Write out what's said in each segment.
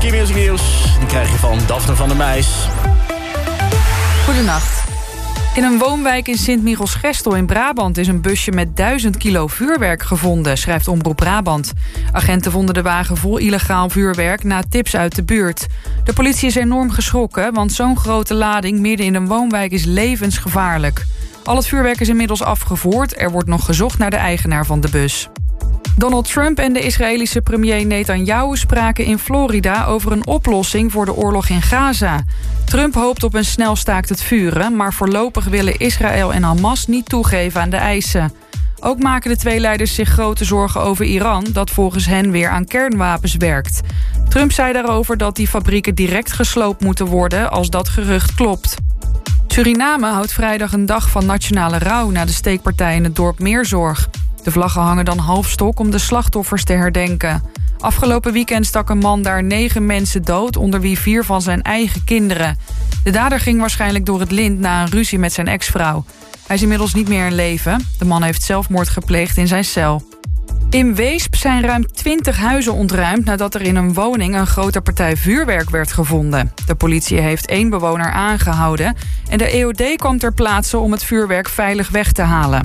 Q-Music Nieuws. Die krijg je van Daphne van der Meijs. Goedenacht. In een woonwijk in Sint-Michels-Gestel in Brabant... is een busje met 1000 kilo vuurwerk gevonden, schrijft Omroep Brabant. Agenten vonden de wagen vol illegaal vuurwerk na tips uit de buurt. De politie is enorm geschrokken, want zo'n grote lading... midden in een woonwijk is levensgevaarlijk. Al het vuurwerk is inmiddels afgevoerd. Er wordt nog gezocht naar de eigenaar van de bus. Donald Trump en de Israëlische premier Netanyahu spraken in Florida over een oplossing voor de oorlog in Gaza. Trump hoopt op een snel staakt het vuren, maar voorlopig willen Israël en Hamas niet toegeven aan de eisen. Ook maken de twee leiders zich grote zorgen over Iran, dat volgens hen weer aan kernwapens werkt. Trump zei daarover dat die fabrieken direct gesloopt moeten worden als dat gerucht klopt. Suriname houdt vrijdag een dag van nationale rouw na de steekpartij in het dorp Meerzorg. De vlaggen hangen dan halfstok om de slachtoffers te herdenken. Afgelopen weekend stak een man daar negen mensen dood... onder wie vier van zijn eigen kinderen. De dader ging waarschijnlijk door het lint na een ruzie met zijn ex-vrouw. Hij is inmiddels niet meer in leven. De man heeft zelfmoord gepleegd in zijn cel. In Weesp zijn ruim 20 huizen ontruimd nadat er in een woning een grote partij vuurwerk werd gevonden. De politie heeft één bewoner aangehouden en de EOD kwam ter plaatse om het vuurwerk veilig weg te halen.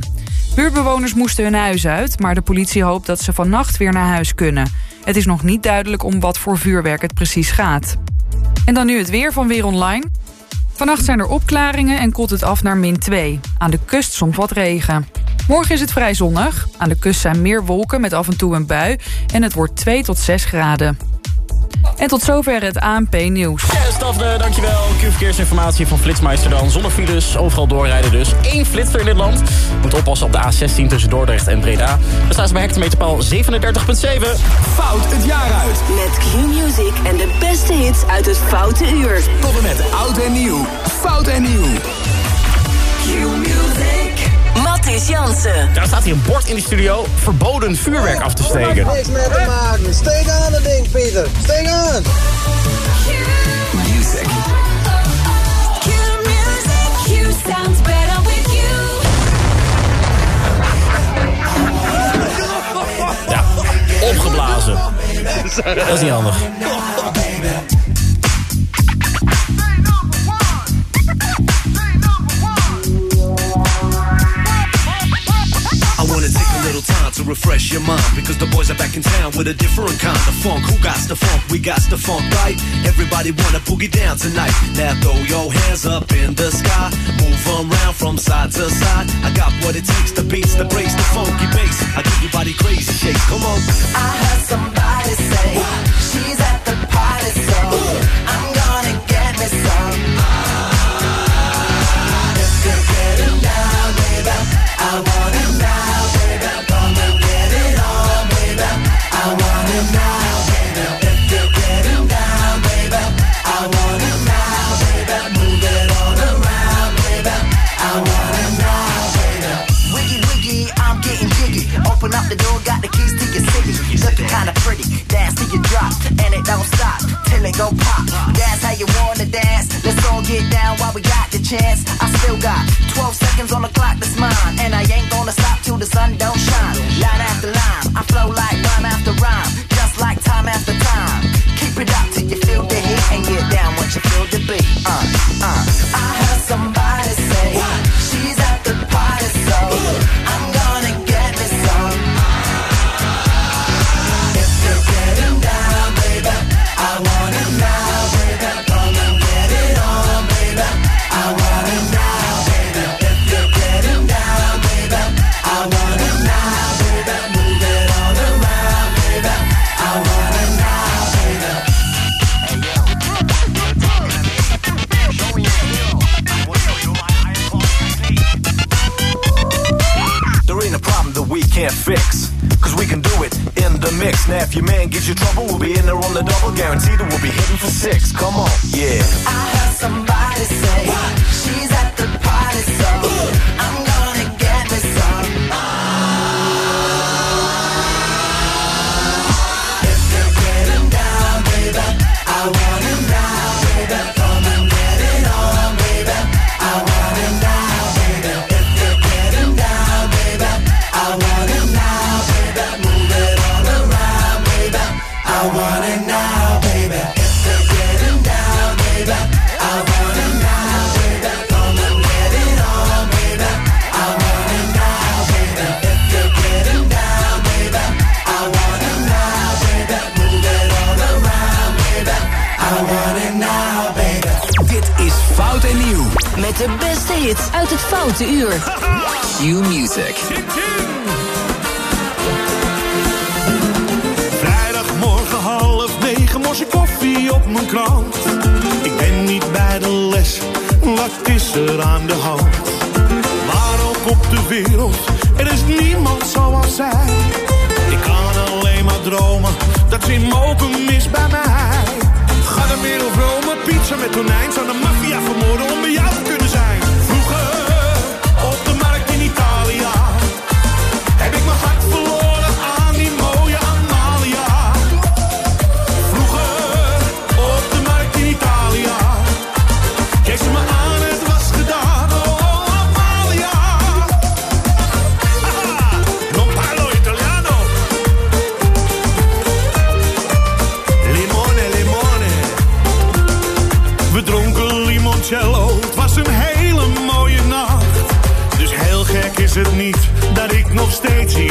Buurbewoners moesten hun huis uit, maar de politie hoopt dat ze vannacht weer naar huis kunnen. Het is nog niet duidelijk om wat voor vuurwerk het precies gaat. En dan nu het weer van Weer Online. Vannacht zijn er opklaringen en koelt het af naar min 2. Aan de kust soms wat regen. Morgen is het vrij zonnig. Aan de kust zijn meer wolken met af en toe een bui. En het wordt 2 tot 6 graden. En tot zover het ANP-nieuws. Yes, Daphne, dankjewel. Q-verkeersinformatie van Flitsmeister dan. Zonder files, overal doorrijden dus. Eén flitser in dit land. Moet oppassen op de A16 tussen Dordrecht en Breda. Daar staan ze bij hectometerpaal 37.7. Fout het jaar uit. Met Q-Music en de beste hits uit het Foute Uur. Tot en met oud en nieuw. Fout en nieuw. Mattis Jansen. Daar staat hier een bord in de studio. Verboden vuurwerk af te steken. Niks meer te maken. Steek aan het ding, Pieter. Steek aan. Music. Q-Music. Q sounds better with you. Ja, opgeblazen. Dat is niet handig. To refresh your mind because the boys are back in town with a different kind of funk. Who got the funk? We got the funk, right? Everybody wanna boogie down tonight. Now throw your hands up in the sky, move around from side to side. I got what it takes, the beats, the breaks, the funky bass. I give your body crazy shakes. Come on. I heard somebody say she's at the party, so I'm gonna get me some. Go pop. That's how you wanna dance. Let's all get down while we got the chance. I still got 12 seconds on the clock that's mine, and I ain't gonna stop till the sun don't shine. Line after line, I flow like aan de hand? Waar ook op de wereld, er is niemand zoals zij. Ik kan alleen maar dromen, dat ze mogen is bij mij. Ga de wereld Rome, pizza met tonijn. Zou de maffia vermoorden om bij jou te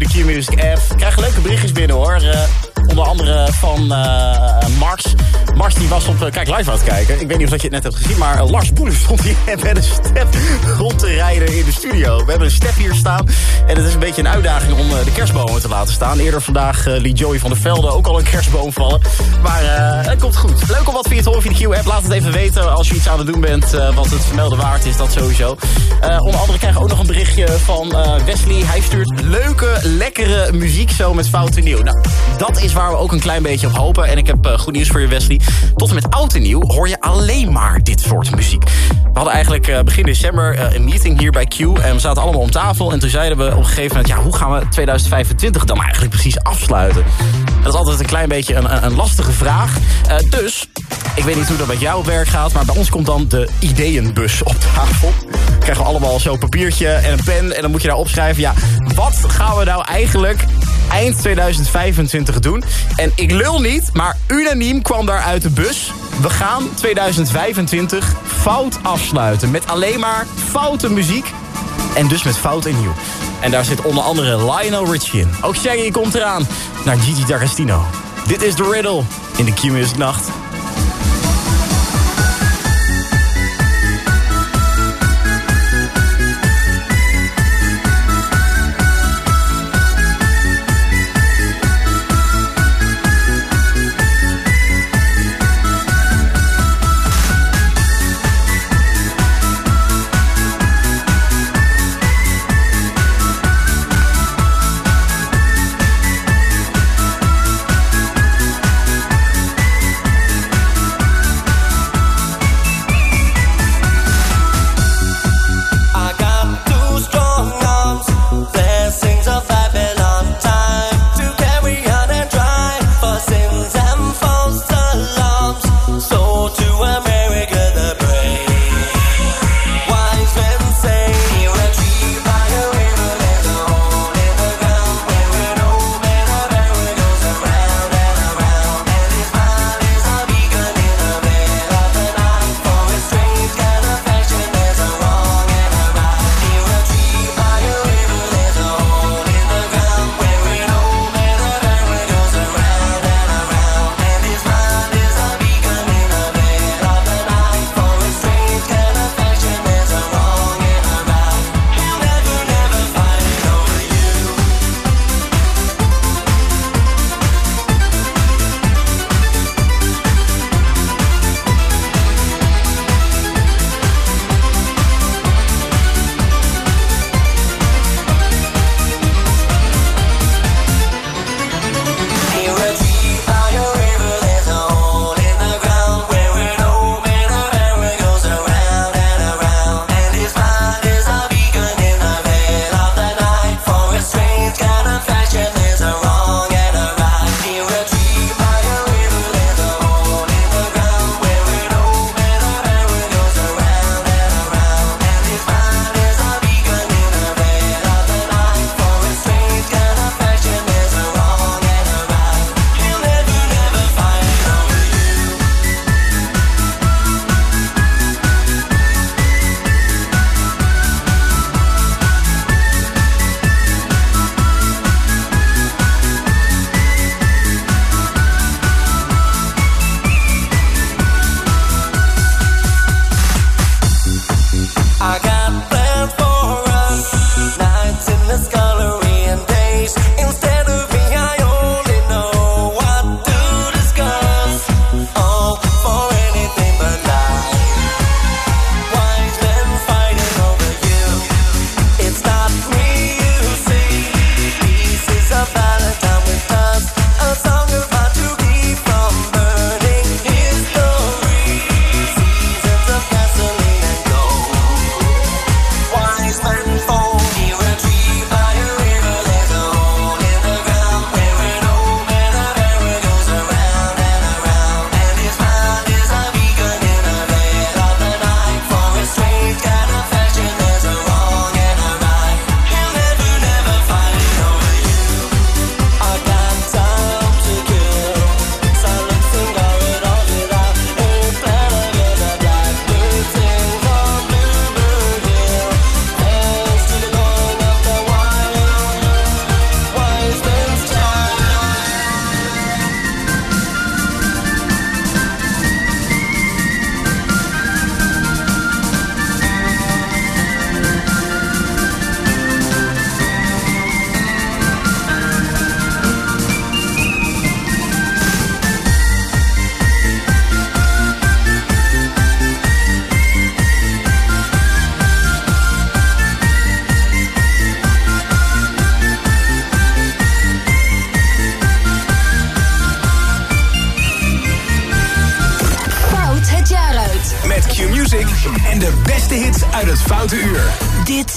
De Q-Music app. Ik krijg leuke berichtjes binnen hoor. Eh, onder andere van eh Live aan het kijken. Ik weet niet of dat je het net hebt gezien, maar Lars Boelen stond hier met een step rond te rijden in de studio. We hebben een step hier staan. En het is een beetje een uitdaging om eh, de kerstbomen te laten staan. Eerder vandaag eh, liet Joey van der Velde ook al een kerstboom vallen. Maar eh, het komt goed. Leuk om wat via te horen de Q-app. Laat het even weten als je iets aan het doen bent wat het vermelden waard is. Dat sowieso. Onder andere krijgen we ook nog een berichtje van Wesley. Hij stuurt leuke, lekkere muziek zo met fout en nieuw. Nou, dat is waar we ook een klein beetje op hopen. En ik heb goed nieuws voor je, Wesley. Tot en met oud nieuw hoor je alleen maar dit soort muziek. We hadden eigenlijk eh, begin december eh, een meeting hier bij Q. En we zaten allemaal om tafel. En toen zeiden we op een gegeven moment... ja, hoe gaan we 2025 dan eigenlijk precies afsluiten? Dat is altijd een klein beetje een, een, lastige vraag. Eh, dus, ik weet niet hoe dat met jou werk gaat... maar bij ons komt dan de ideeënbus op tafel. Dan krijgen we allemaal zo'n papiertje en een pen... en dan moet je daar opschrijven... ja, wat gaan we nou eigenlijk eind 2025 doen? En ik lul niet, maar unaniem kwam daar uit de bus... we gaan 2025 fout afsluiten... met alleen maar foute muziek... En dus met fout en nieuw. En daar zit onder andere Lionel Richie in. Ook Shaggy komt eraan naar Gigi D'Agostino. Dit is The Riddle in de Q-Music Nacht.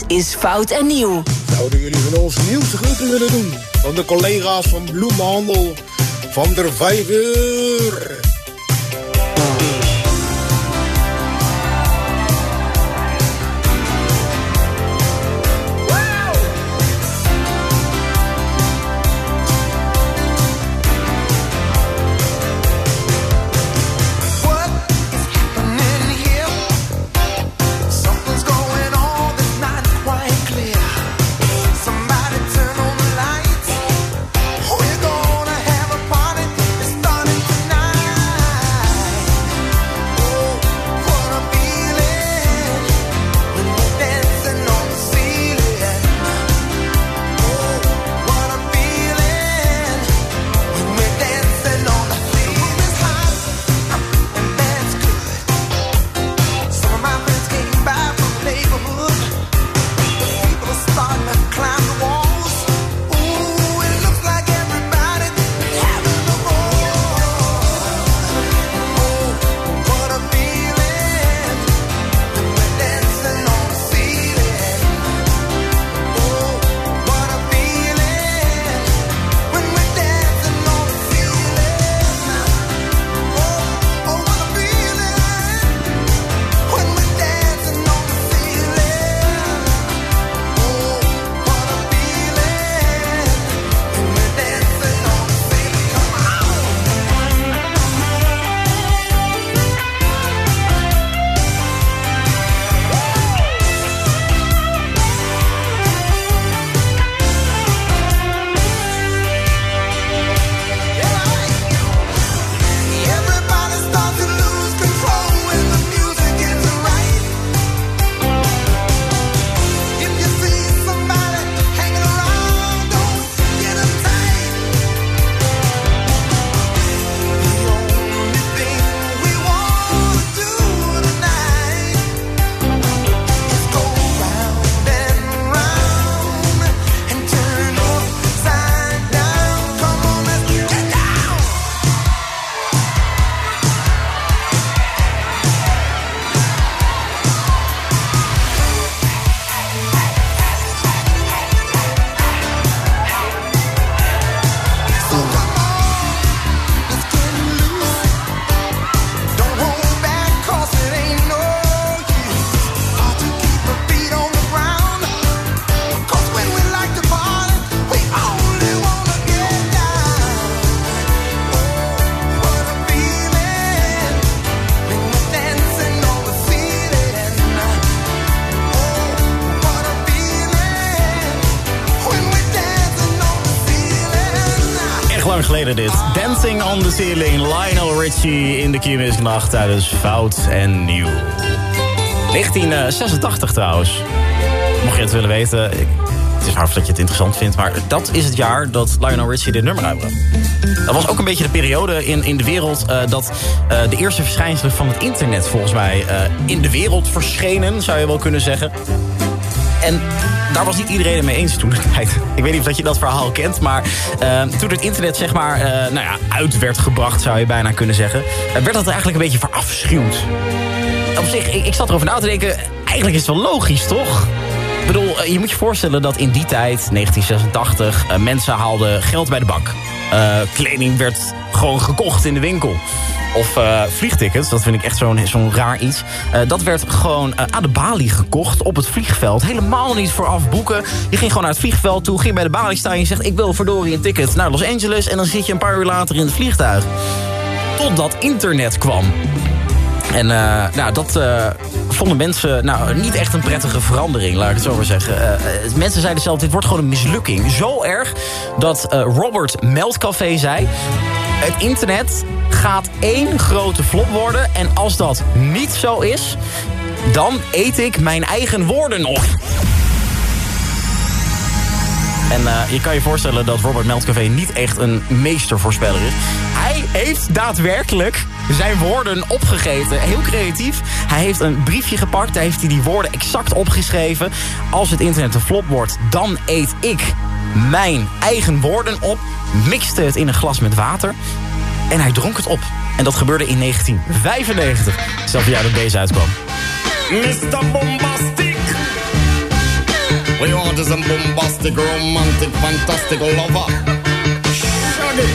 Is Fout en Nieuw. Zouden jullie van ons nieuwste groeten willen doen? Van de collega's van Bloemenhandel van der Vijver. Dancing on the Ceiling, Lionel Richie in de Q-Music Nacht tijdens Fout en Nieuw. 1986 trouwens. Mocht je het willen weten, het is hard dat je het interessant vindt... maar dat is het jaar dat Lionel Richie dit nummer uitbracht. Dat was ook een beetje de periode in, in de wereld... eh, dat eh, de eerste verschijnselen van het internet volgens mij... eh, in de wereld verschenen, zou je wel kunnen zeggen. En daar was niet iedereen mee eens toen. Ik weet niet of dat je dat verhaal kent, maar eh, toen het internet zeg maar eh, nou ja, uit werd gebracht, zou je bijna kunnen zeggen, eh, werd dat eigenlijk een beetje verafschuwd. Op zich, ik, ik zat erover na te denken, eigenlijk is het wel logisch, toch? Ik bedoel, je moet je voorstellen dat in die tijd, 1986, eh, mensen haalden geld bij de bank. Kleding werd gewoon gekocht in de winkel. Of eh, vliegtickets, dat vind ik echt zo'n raar iets. Eh, dat werd gewoon eh, aan de balie gekocht op het vliegveld. Helemaal niet vooraf boeken. Je ging gewoon naar het vliegveld toe, ging bij de balie staan... en je zegt, ik wil verdorie een ticket naar Los Angeles... en dan zit je een paar uur later in het vliegtuig. Totdat internet kwam. En eh, nou, dat eh, vonden mensen nou, niet echt een prettige verandering, laat ik het zo maar zeggen. Eh, mensen zeiden zelf, dit wordt gewoon een mislukking. Zo erg dat Robert Meldcafé zei... het internet gaat één grote flop worden... en als dat niet zo is, dan eet ik mijn eigen woorden op. En eh, je kan je voorstellen dat Robert Meldcafé niet echt een meestervoorspeller is. Hij heeft daadwerkelijk zijn woorden opgegeten. Heel creatief. Hij heeft een briefje gepakt. Daar heeft hij die woorden exact opgeschreven. Als het internet een flop wordt, dan eet ik mijn eigen woorden op. Mixte het in een glas met water. En hij dronk het op. En dat gebeurde in 1995. Hetzelfde jaar dat deze uitkwam. Mr. Bombastic. We want is a bombastic, romantic, fantastic lover. Shaggy.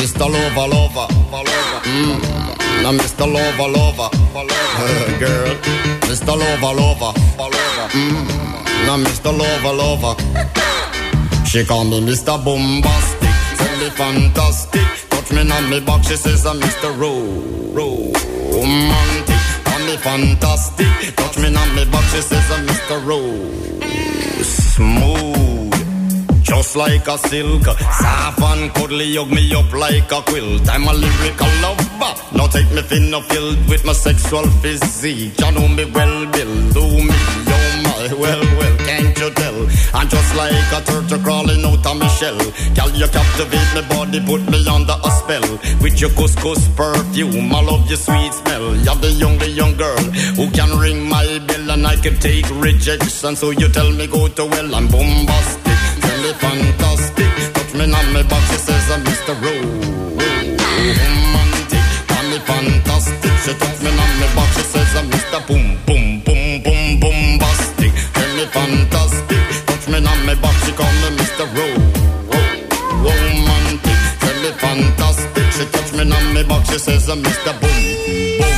Mr. Lover, lover, lover. Mm. Mr. Lover, lover. Girl. Mr. Lover, lover, lover. Mm. Mr. Lover, lover. She call me Mr. Bombastic. Tell me fantastic. Touch me on me back, she says I'm Mr. Ro, ro, romantic. Me fantastic. Touch me on me back, she says I'm Mr. Ro, smooth. Just like a silk, soft and cuddly, hug me up like a quilt. I'm a lyrical lover. Now take me thin or filled with my sexual physique. You know me well, Bill. Do me, oh my, well, well, tell? I'm just like a turtle crawling out of my shell. Girl, you captivate my body, put me under a spell. With your couscous perfume, I love your sweet smell. You're the young, the young girl who can ring my bell and I can take rejection. So you tell me go to well, I'm bombastic. Tell me fantastic. Touch me on my back, she says I'm Mr. Ro- Romantic. Call me fantastic. She touch me on my back, she says I'm Mr. Boom, back, she call me Mr. Ro- Ro- Romantic. Me fantastic. She touch me on me back, she says uh, I'm Mr. Boom, boom.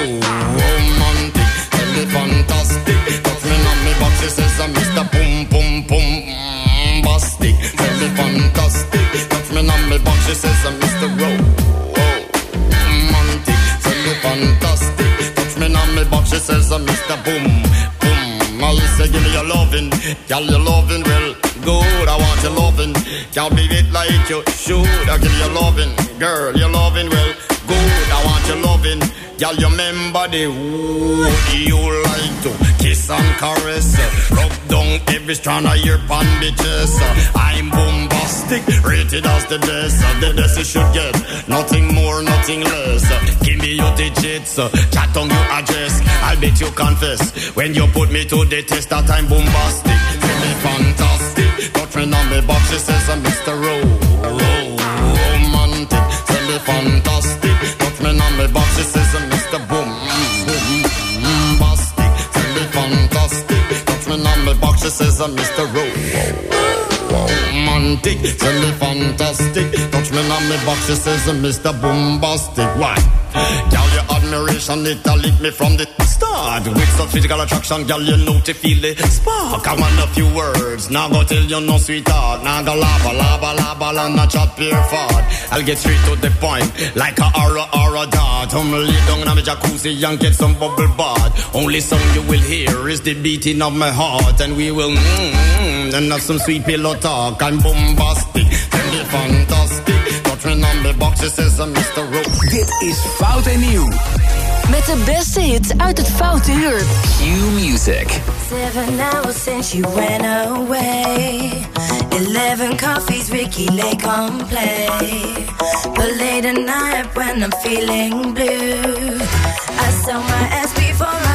can't be it like you should. I give you loving, girl your loving well good. I want your loving. Y'all, you remember the who you like to kiss and caress, rub down every strand of your bitches. I'm bombastic, rated as the best. The best you should get, nothing more, nothing less. Give me your digits, chat on your address. I'll bet you confess when you put me to the test that I'm bombastic. Tell me screen on me box, she says, I'm Mr. Romantic, Tell me fantastic. Touchman on me box, she says, I'm Mr. Boom. Tell me fantastic. Touchman on me box, she says, I'm Mr. Romantic, Tell me fantastic. Touch me on me box, she says, I'm Mr. Bombastic. Why? Girl, you're admiration, it me from the start. With physical attraction, girl, you know to feel the spark. I want a few words, now go tell you no sweetheart. Now go lava, lava, lava, and not chat pure fart. I'll get straight to the point, like a aura, aura dart. I'm lay down in my jacuzzi and get some bubble bath. Only song you will hear is the beating of my heart, and we will mm, mm, and have some sweet pillow talk. I'm bombastic, tell fantastic. On I'm. Dit is Fout en Nieuw. Met de beste hits uit het Foute Uur. Q Music. Seven hours since you went away. Eleven coffees, Ricky Lake on play. But late at night when I'm feeling blue, I sell my ass before I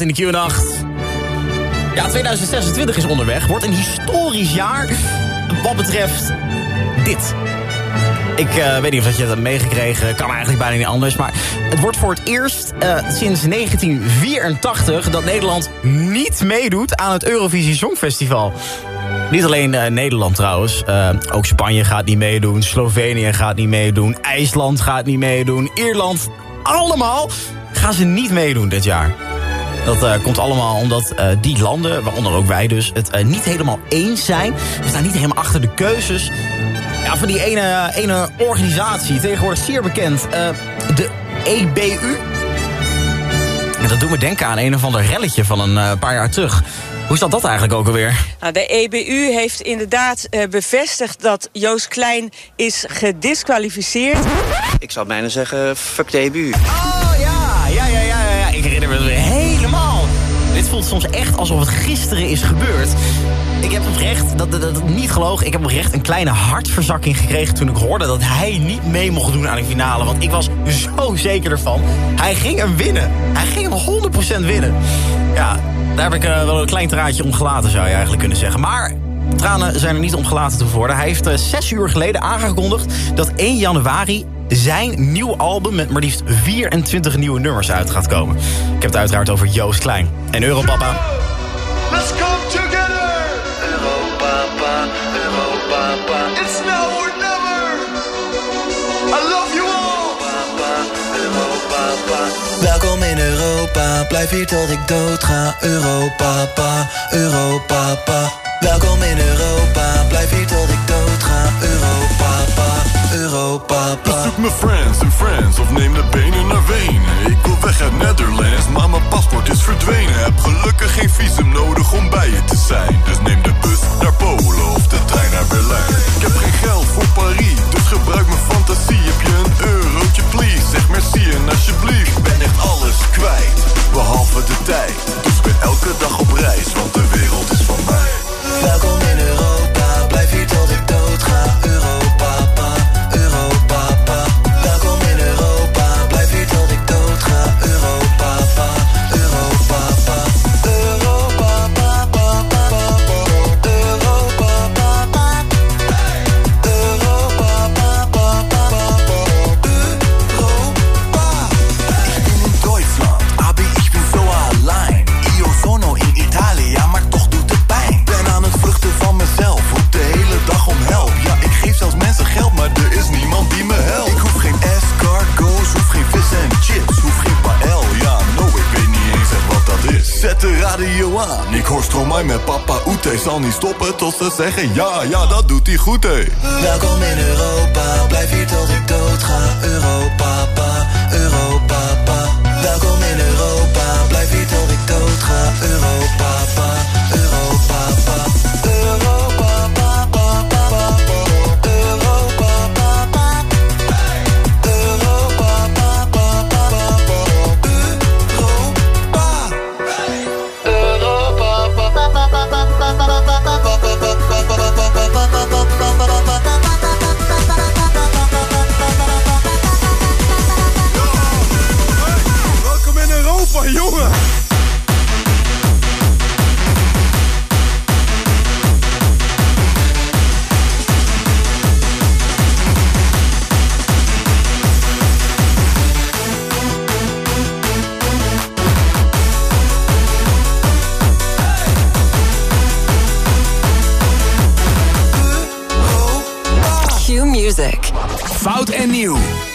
In de Q-nacht. Ja, 2026 is onderweg. Wordt een historisch jaar wat betreft dit. Ik eh, weet niet of dat je het hebt meegekregen. Kan eigenlijk bijna niet anders. Maar het wordt voor het eerst eh, sinds 1984 dat Nederland niet meedoet aan het Eurovisie Songfestival. Niet alleen eh, Nederland trouwens. Ook Spanje gaat niet meedoen. Slovenië gaat niet meedoen. IJsland gaat niet meedoen. Ierland. Allemaal gaan ze niet meedoen dit jaar. Dat eh, komt allemaal omdat eh, die landen, waaronder ook wij dus... het eh, niet helemaal eens zijn. We staan niet helemaal achter de keuzes. Ja, van die ene, ene organisatie, tegenwoordig zeer bekend. eh, de EBU. En dat doet me denken aan een of ander relletje van een eh, paar jaar terug. Hoe zat dat eigenlijk ook alweer? Nou, de EBU heeft inderdaad eh, bevestigd dat Joost Klein is gedisqualificeerd. Ik zou bijna zeggen, fuck de EBU. Oh Soms echt alsof het gisteren is gebeurd. Ik heb oprecht, dat, dat, niet gelogen, ik heb oprecht een kleine hartverzakking gekregen toen ik hoorde dat hij niet mee mocht doen aan de finale. Want ik was zo zeker ervan. Hij ging hem winnen. Hij ging hem 100% winnen. Ja, daar heb ik eh, wel een klein traantje om gelaten, zou je eigenlijk kunnen zeggen. Maar tranen zijn er niet om gelaten te worden. Hij heeft eh, zes uur geleden aangekondigd dat 1 januari zijn nieuw album met maar liefst 24 nieuwe nummers uit gaat komen. Ik heb het uiteraard over Joost Klein. En Europapa. Let's come together. Europa, Europa. It's now or never. I love you all. Europa, Welkom in Europa, blijf hier tot ik dood ga. Europa, pa, Europa, pa. Welkom in Europa, blijf hier tot ik dood ga. Europa, pa, Europa, pa. Bezoek mijn friends en friends of neem de benen naar Wenen. Ik wil weg uit Netherlands, maar mijn paspoort is verdwenen. Heb gelukkig geen visum nodig om bij je te zijn. Dus neem de bus naar Polen of de trein naar Berlijn. Ik heb geen geld voor Paris, dus gebruik mijn fantasie. Heb je een eurotje, please? Zeg merci en alsjeblieft. Ik ben echt alles kwijt, behalve de tijd. Dus ben elke dag op reis, niet stoppen tot ze zeggen ja, ja, dat doet hij goed hé. Welkom in you.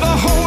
the whole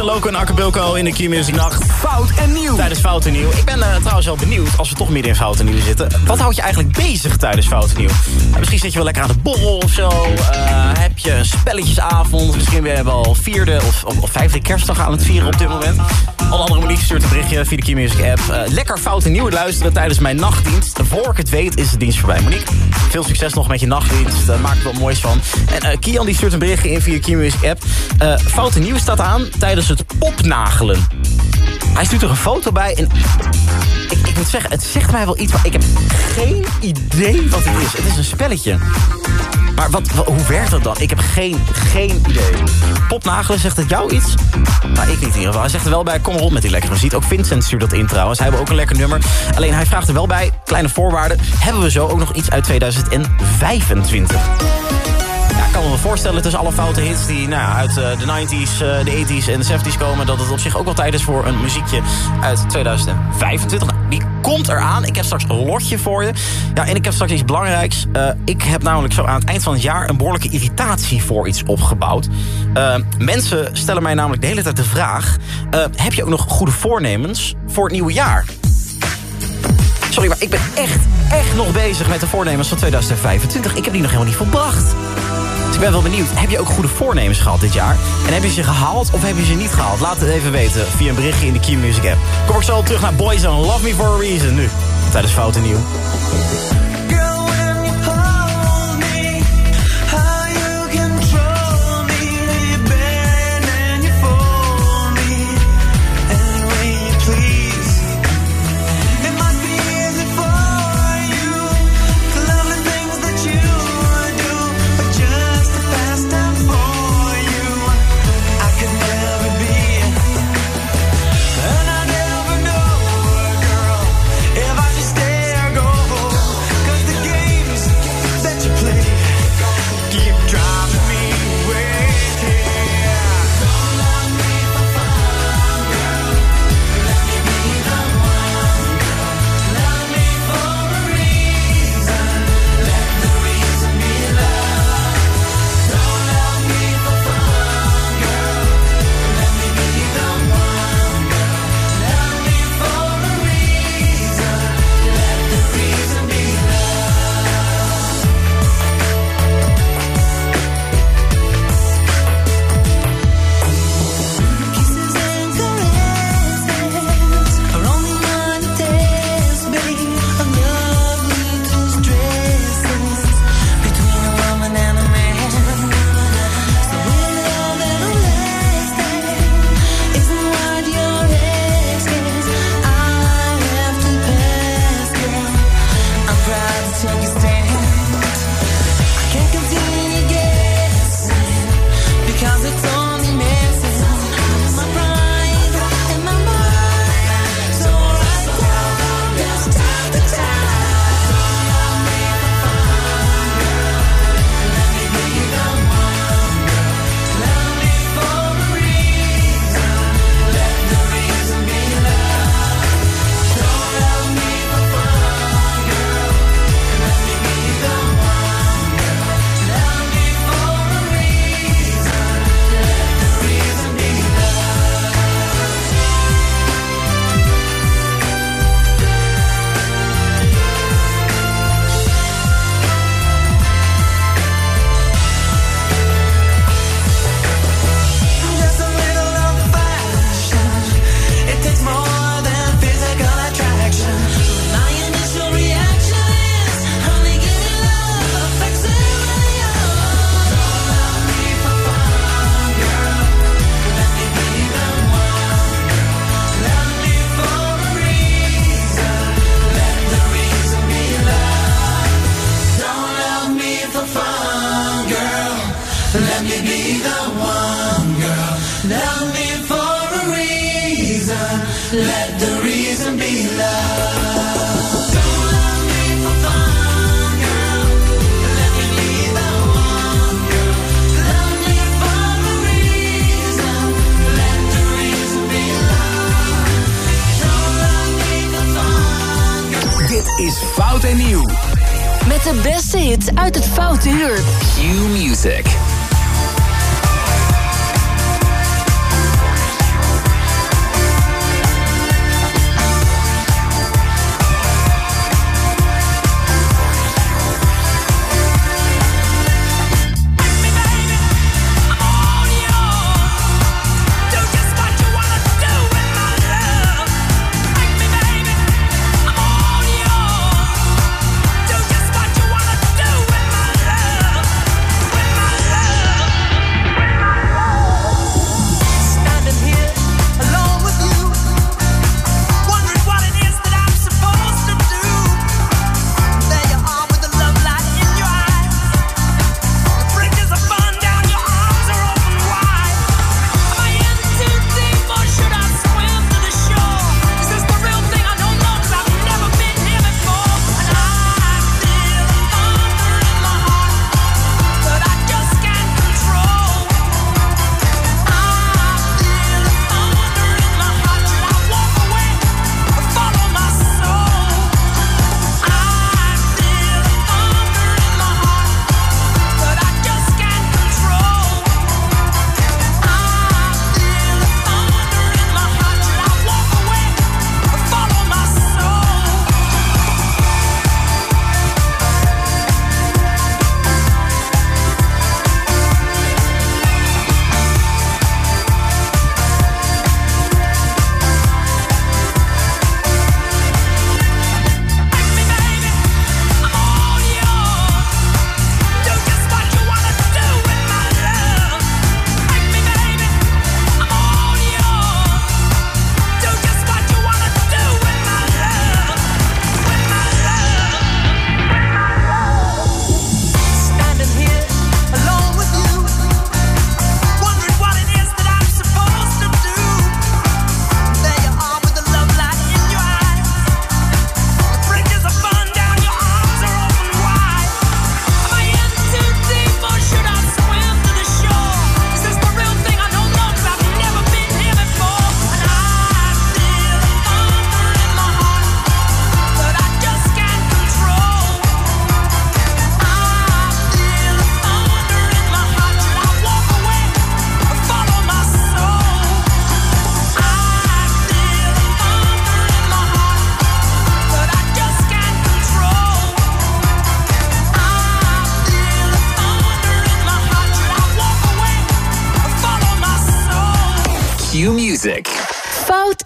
En Loco en Acapulco in de Q-Music Nacht. Fout en nieuw. Tijdens Fout en Nieuw. Ik ben eh, trouwens wel benieuwd, als we toch midden in Fout en Nieuw zitten... wat houdt je eigenlijk bezig tijdens Fout en Nieuw? Eh, misschien zit je wel lekker aan de borrel of zo. eh, heb je een spelletjesavond. Misschien ben je wel vierde of, of, of vijfde kerstdag aan het vieren op dit moment. Alle andere Monique stuurt een berichtje via de Q-Music app. Lekker Fout en Nieuw luisteren tijdens mijn nachtdienst. Voor ik het weet is de dienst voorbij. Monique, veel succes nog met je nachtdienst. Eh, maak er wat moois van. En Kian die stuurt een berichtje in via de Q-Music app. Fout en Nieuw staat aan tijdens het popnagelen. Hij stuurt er een foto bij en ik, ik moet zeggen, het zegt mij wel iets, maar ik heb geen idee wat het is. Het is een spelletje. Maar wat, wa- hoe werkt dat dan? Ik heb geen, geen idee. Popnagelen, zegt het jou iets? Nou, ik niet in ieder geval. Hij zegt er wel bij, kom op met die lekkere muziek. Ook Vincent stuurt dat in trouwens. Hij heeft ook een lekker nummer. Alleen hij vraagt er wel bij, kleine voorwaarden. Hebben we zo ook nog iets uit 2025? Kan me voorstellen tussen alle foute hits die nou, uit eh, de 90s, eh, de 80s en de 70s komen... dat het op zich ook wel tijd is voor een muziekje uit 2025. Nou, die komt eraan. Ik heb straks een lotje voor je. Ja, en ik heb straks iets belangrijks. Eh, ik heb namelijk zo aan het eind van het jaar... een behoorlijke irritatie voor iets opgebouwd. Mensen stellen mij namelijk de hele tijd de vraag... heb je ook nog goede voornemens voor het nieuwe jaar? Sorry, maar ik ben echt, echt nog bezig met de voornemens van 2025. Ik heb die nog helemaal niet volbracht. Ik ben wel benieuwd, heb je ook goede voornemens gehad dit jaar? En heb je ze gehaald of heb je ze niet gehaald? Laat het even weten via een berichtje in de Key Music app. Kom zo terug naar Boyzone, Love Me For A Reason, nu. Tijdens Fout en Nieuw.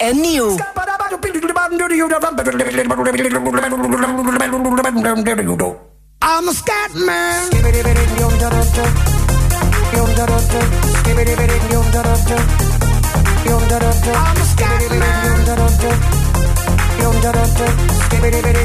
En nieuw. I'm a scat man. I'm a scat Everybody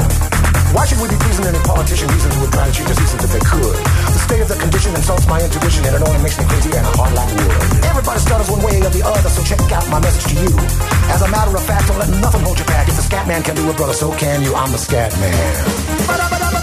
Why should we be pleasing any politician reasons would try to cheat us reasons if they could? The state of the condition insults my intuition and it only makes me crazy and hard like wood. Everybody stutters one way or the other, so check out my message to you. As a matter of fact, don't let nothing hold you back. If the scat man can do it, brother, so can you. I'm the scat man.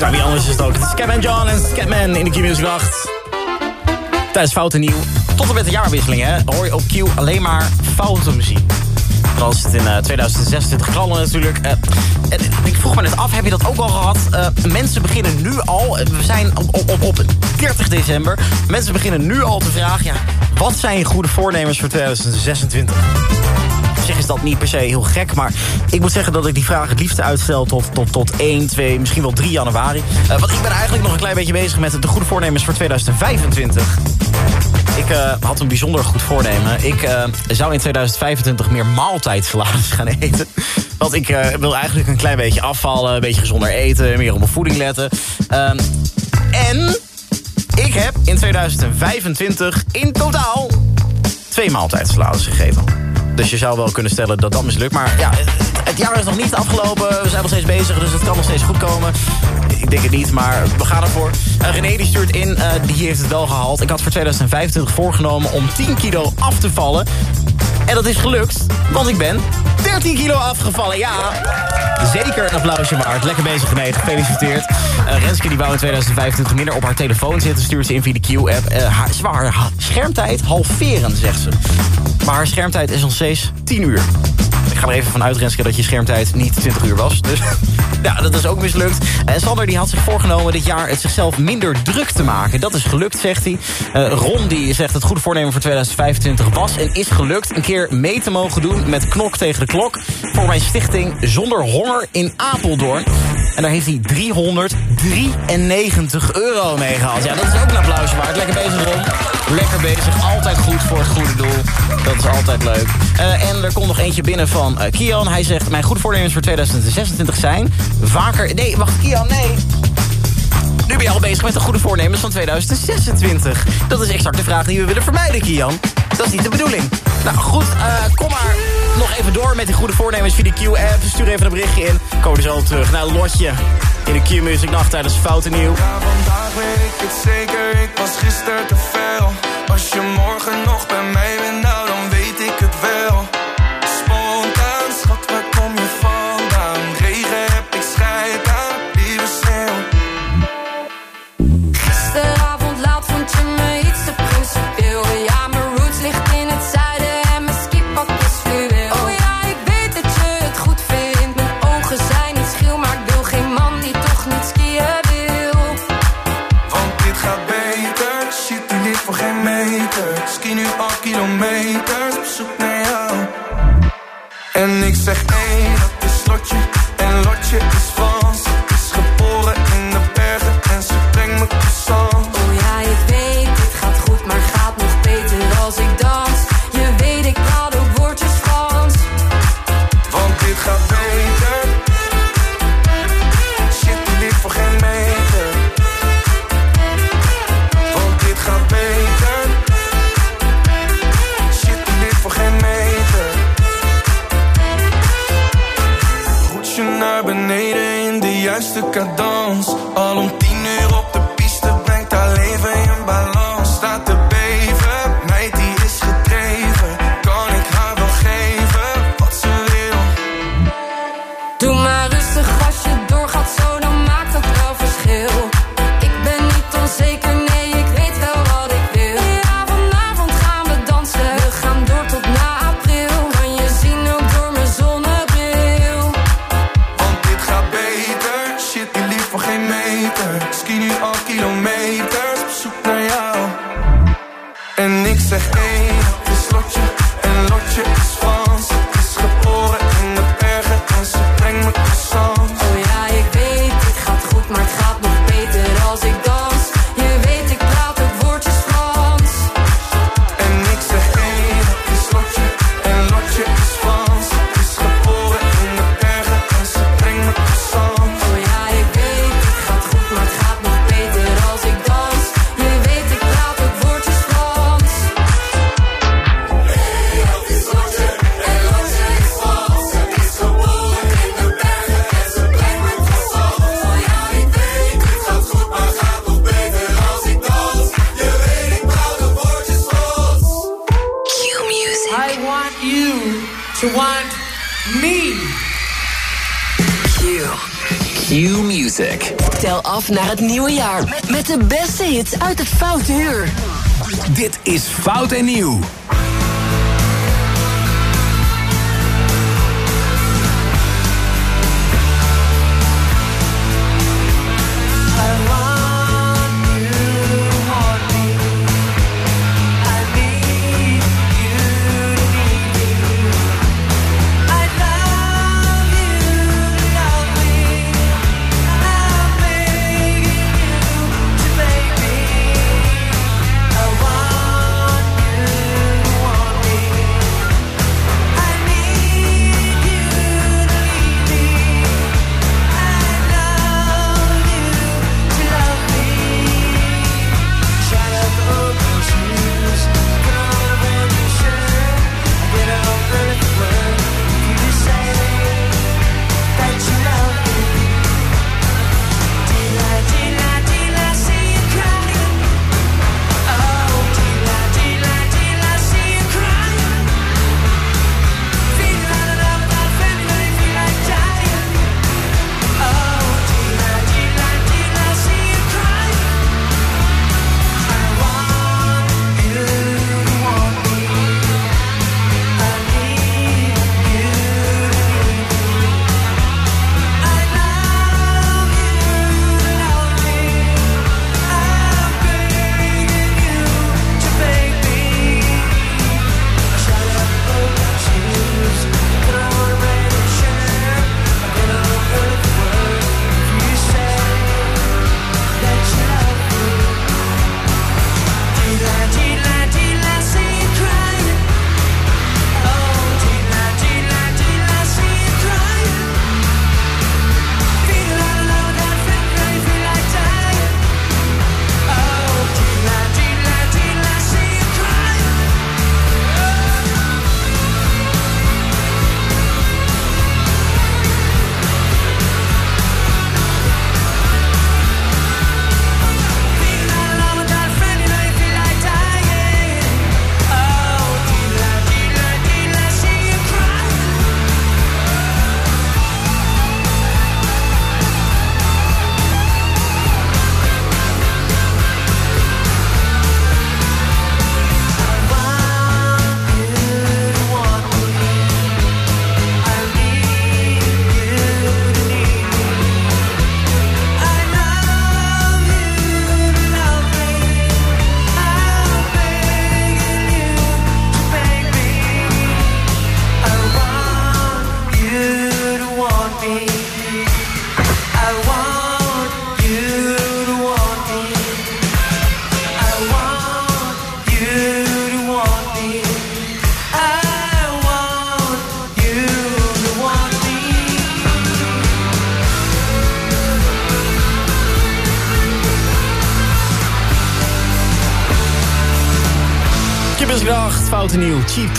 Nou, wie anders is het ook. Het is Scatman John en Scatman in de Q-Music 8. Tijdens Fout en Nieuw. Tot en met de jaarwisseling, hè, hoor je op Q alleen maar foute muziek. Zoals het in eh, 2026 knallen natuurlijk. Eh, ik vroeg me net af, heb je dat ook al gehad? Eh, mensen beginnen nu al, eh, we zijn op, op, op, op 30 december. Mensen beginnen nu al te vragen, ja, wat zijn goede voornemens voor 2026? Zich is dat niet per se heel gek, maar ik moet zeggen dat ik die vraag het liefste uitstel tot, tot, tot 1, 2, misschien wel 3 januari. Eh, want ik ben eigenlijk nog een klein beetje bezig met de goede voornemens voor 2025. Ik eh, had een bijzonder goed voornemen. Ik eh, zou in 2025 meer maaltijdsalades gaan eten. Want ik wil eigenlijk een klein beetje afvallen, een beetje gezonder eten, meer op mijn voeding letten. Ehm, en ik heb in 2025 in totaal twee maaltijdsalades gegeten. Dus je zou wel kunnen stellen dat dat mislukt. Maar ja, het, jaar is nog niet afgelopen. We zijn nog steeds bezig, dus het kan nog steeds goed komen. Ik denk het niet, maar we gaan ervoor. Uh, René die stuurt in, eh, die heeft het wel gehaald. Ik had voor 2025 voorgenomen om 10 kilo af te vallen. En dat is gelukt, want ik ben 13 kilo afgevallen. Ja, zeker een applausje waard. Lekker bezig, René. Gefeliciteerd. Uh, Renske die wou in 2025 minder op haar telefoon zitten. Stuurt ze in via de Q-app. Uh, haar, ha- schermtijd halveren, zegt ze. Maar haar schermtijd is nog steeds 10 uur. Ik ga er even van uit, dat je schermtijd niet 20 uur was. Dus ja, dat is ook mislukt. En Sander die had zich voorgenomen dit jaar het zichzelf minder druk te maken. Dat is gelukt, zegt hij. Eh, Ron die zegt het goede voornemen voor 2025 was en is gelukt... een keer mee te mogen doen met Knok tegen de Klok... voor mijn stichting Zonder Honger in Apeldoorn. En daar heeft hij 393 euro mee gehad Ja, dat is ook een applausje waard. Lekker bezig, Ron. Lekker bezig, altijd goed voor het goede doel. Dat is altijd leuk. Eh, en er komt nog eentje binnen van eh, Kian. Hij zegt, mijn goede voornemens voor 2026 zijn... vaker... Nee, wacht, Kian, nee. Nu ben je al bezig met de goede voornemens van 2026. Dat is exact de vraag die we willen vermijden, Kian. Dat is niet de bedoeling. Nou goed, eh, kom maar nog even door met die goede voornemens via de Q-app. Stuur even een berichtje in. Komen zo terug. Nou, Lotje in de Q-Music Nacht tijdens Fout en Nieuw. Ja, vandaag weet ik het zeker, ik was gisteren te veel. Als je morgen nog bij mij bent, nou dan weet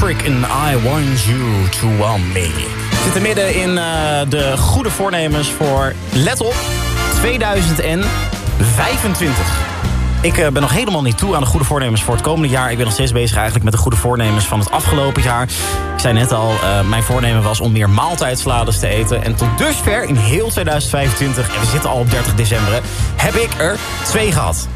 I Want You To Want Me. We zitten midden in eh, de goede voornemens voor, let op, 2025. Ik eh, ben nog helemaal niet toe aan de goede voornemens voor het komende jaar. Ik ben nog steeds bezig eigenlijk met de goede voornemens van het afgelopen jaar. Ik zei net al, eh, mijn voornemen was om meer maaltijdsalades te eten. En tot dusver in heel 2025, en we zitten al op 30 december, heb ik er twee gehad.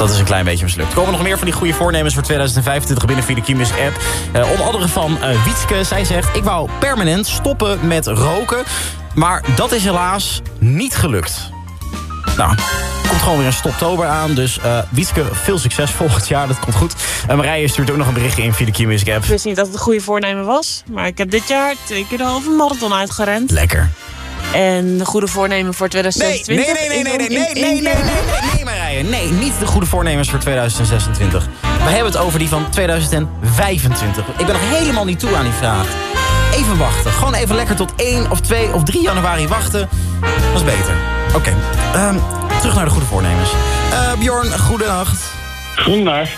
Dat is een klein beetje mislukt. Er komen nog meer van die goede voornemens voor 2025 binnen via de Kimus app. Eh, onder andere van uh, Wietske. Zij zegt, ik wou permanent stoppen met roken. Maar dat is helaas niet gelukt. Nou, komt gewoon weer een stoptober aan. Dus uh, Wietske, veel succes volgend jaar. Dat komt goed. Uh, Marije stuurt ook nog een berichtje in via de Q-Music app. Ik wist niet dat het een goede voornemen was. Maar ik heb dit jaar twee keer de halve marathon uitgerend. Lekker. En de goede voornemen voor 2026? Nee, nee, nee, nee, nee, nee, nee, nee, nee, nee, nee, Nee, niet de goede voornemens voor 2026. We hebben het over die van 2025. Ik ben nog helemaal niet toe aan die vraag. Even wachten. Gewoon even lekker tot 1 of 2 of 3 januari wachten. Dat is beter. Oké, okay. um, terug naar de goede voornemens. Uh, Bjorn, goedenacht. Goedendag.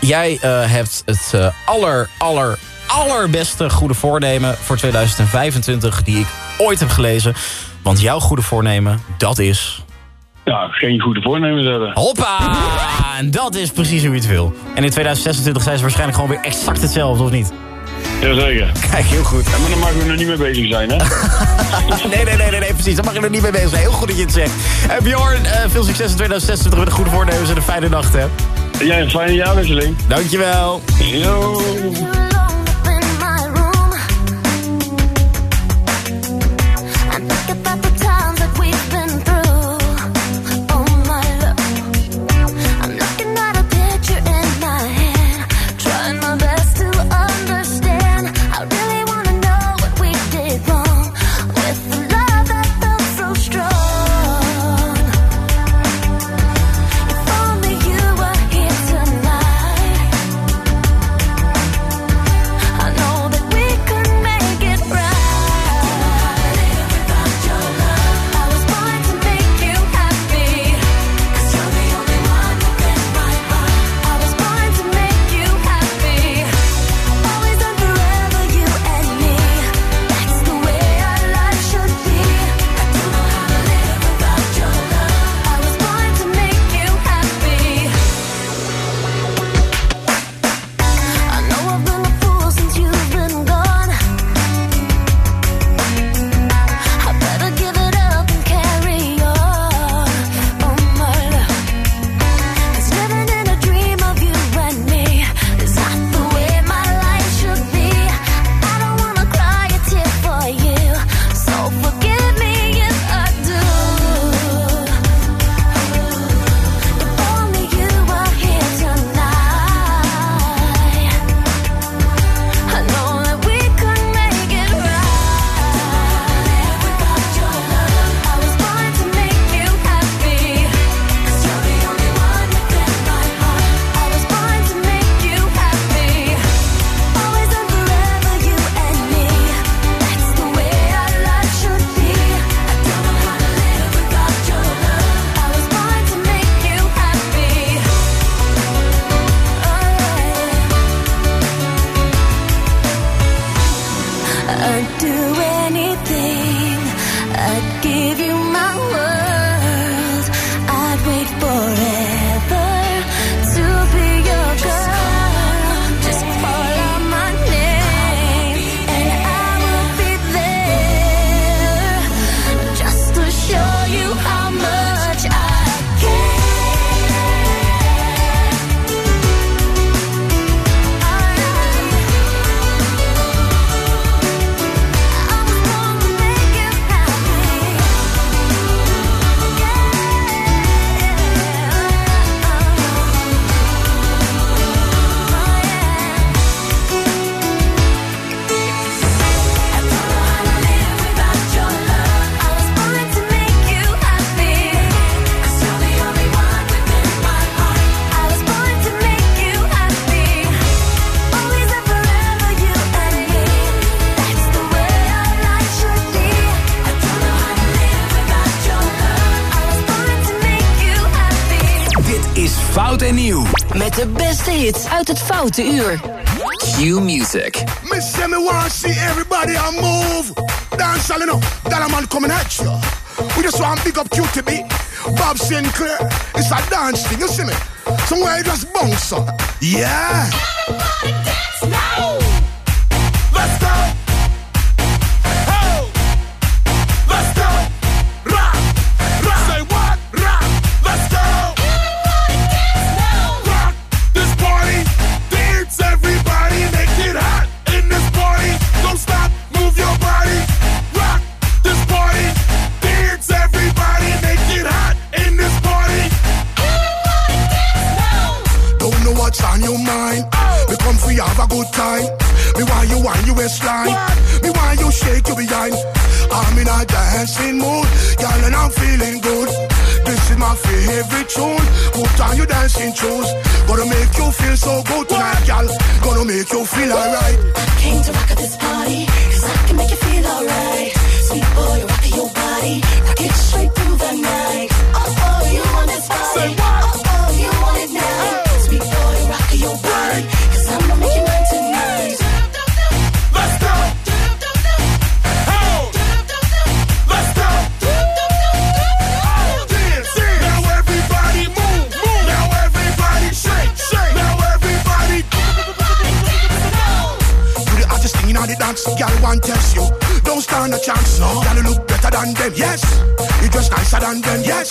Jij uh, hebt het uh, aller, aller, allerbeste goede voornemen voor 2025... die ik ooit heb gelezen. Want jouw goede voornemen, dat is... Ja, geen goede voornemens hebben. Hoppa! En dat is precies hoe je het wil. En in 2026 zijn ze waarschijnlijk gewoon weer exact hetzelfde, of niet? Jazeker. Kijk, heel goed. Ja, maar dan mag we er niet mee bezig zijn, hè? nee, nee, nee, nee, nee, precies. Dan mag je er niet mee bezig zijn. Heel goed dat je het zegt. En Bjorn, uh, veel succes in 2026 met de goede voornemens en een fijne nacht, hè? Jij een fijne jaarwisseling. Dankjewel. Yo. En nieuw. Met de beste hits uit het Foute Uur. Q Music. Me say me want see everybody a move. Dance all enough. That man coming at you. We just want big up QTB. Bob Sinclair. It's a dance thing, you see me? Somewhere you just bounce on. Yeah. Dancing mood, girl, and I'm feeling good. This is my favorite tune. Put on your dancing shoes. Gonna make you feel so good tonight, girl. Gonna make you feel alright. I Came to rock at this party, cause I can make you feel alright. Sweet boy, rock your body, test you. Don't stand a chance, no. You look better than them, yes. You dress nicer than them, yes.